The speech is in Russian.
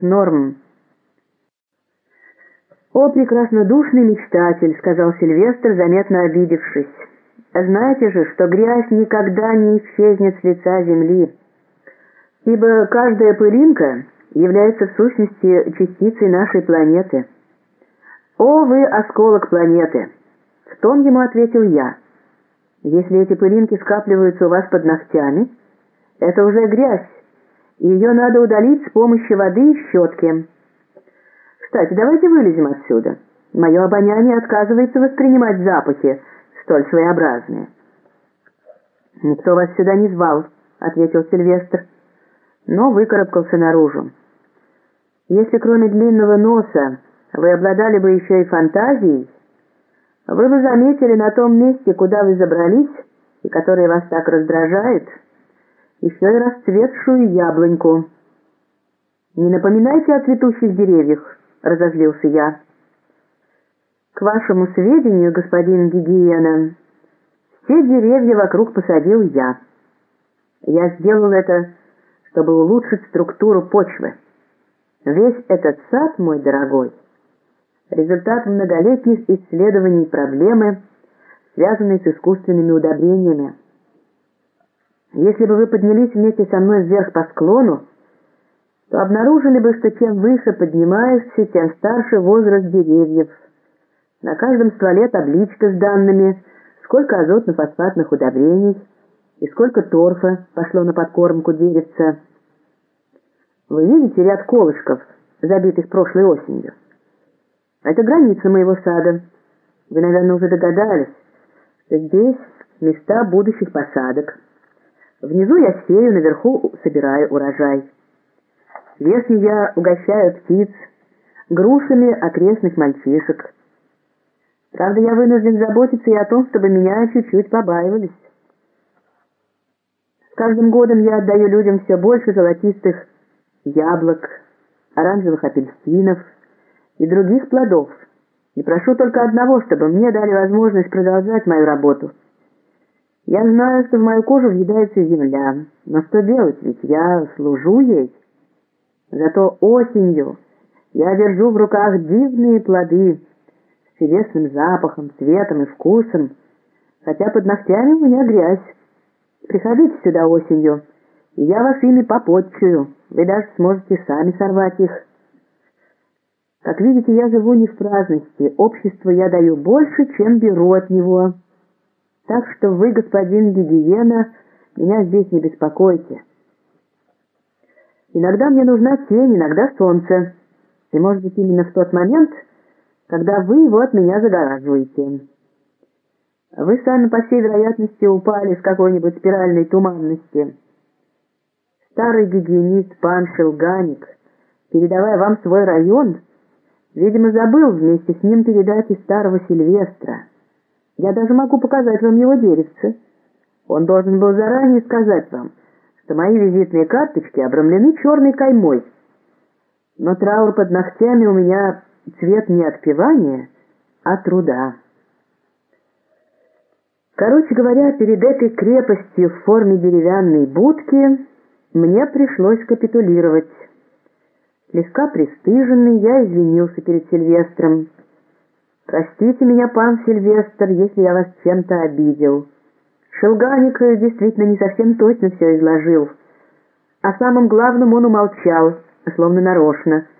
Норм. «О, прекраснодушный мечтатель», — сказал Сильвестр, заметно обидевшись. «Знаете же, что грязь никогда не исчезнет с лица земли, ибо каждая пылинка является в сущности частицей нашей планеты. О, вы осколок планеты!» В тон ему ответил я. «Если эти пылинки скапливаются у вас под ногтями, это уже грязь, ее надо удалить с помощью воды и щетки. Кстати, давайте вылезем отсюда. Мое обоняние отказывается воспринимать запахи, столь своеобразные. «Никто вас сюда не звал», — ответил Сильвестр, но выкарабкался наружу. «Если кроме длинного носа вы обладали бы еще и фантазией, вы бы заметили на том месте, куда вы забрались, и которое вас так раздражает, — еще и расцветшую яблоньку. «Не напоминайте о цветущих деревьях», — разозлился я. «К вашему сведению, господин Гигиена, все деревья вокруг посадил я. Я сделал это, чтобы улучшить структуру почвы. Весь этот сад, мой дорогой, результат многолетних исследований проблемы, связанной с искусственными удобрениями. Если бы вы поднялись вместе со мной вверх по склону, то обнаружили бы, что чем выше поднимаешься, тем старше возраст деревьев. На каждом стволе табличка с данными, сколько азотно-фосфатных удобрений и сколько торфа пошло на подкормку деревца. Вы видите ряд колышков, забитых прошлой осенью? Это граница моего сада. Вы, наверное, уже догадались, что здесь места будущих посадок. Внизу я сею, наверху собираю урожай. Сверху я угощаю птиц, грушами окрестных мальчишек. Правда, я вынужден заботиться и о том, чтобы меня чуть-чуть побаивались. С каждым годом я отдаю людям все больше золотистых яблок, оранжевых апельсинов и других плодов. И прошу только одного, чтобы мне дали возможность продолжать мою работу — я знаю, что в мою кожу въедается земля, но что делать, ведь я служу ей. Зато осенью я держу в руках дивные плоды с чудесным запахом, цветом и вкусом, хотя под ногтями у меня грязь. Приходите сюда осенью, и я вас ими попотчую, вы даже сможете сами сорвать их. Как видите, я живу не в праздности, обществу я даю больше, чем беру от него». Так что вы, господин Гигиена, меня здесь не беспокойте. Иногда мне нужна тень, иногда солнце. И, может быть, именно в тот момент, когда вы его от меня загораживаете. Вы сами, по всей вероятности, упали с какой-нибудь спиральной туманности. Старый гигиенист пан Шелганик, передавая вам свой район, видимо, забыл вместе с ним передать и старого Сильвестра. Я даже могу показать вам его деревце. Он должен был заранее сказать вам, что мои визитные карточки обрамлены черной каймой. Но траур под ногтями у меня цвет не отпевания, а труда. Короче говоря, перед этой крепостью в форме деревянной будки мне пришлось капитулировать. Слегка пристыженный, я извинился перед Сильвестром. «Простите меня, пан Сильвестр, если я вас чем-то обидел. Шелганик действительно не совсем точно все изложил. О самом главном он умолчал, словно нарочно —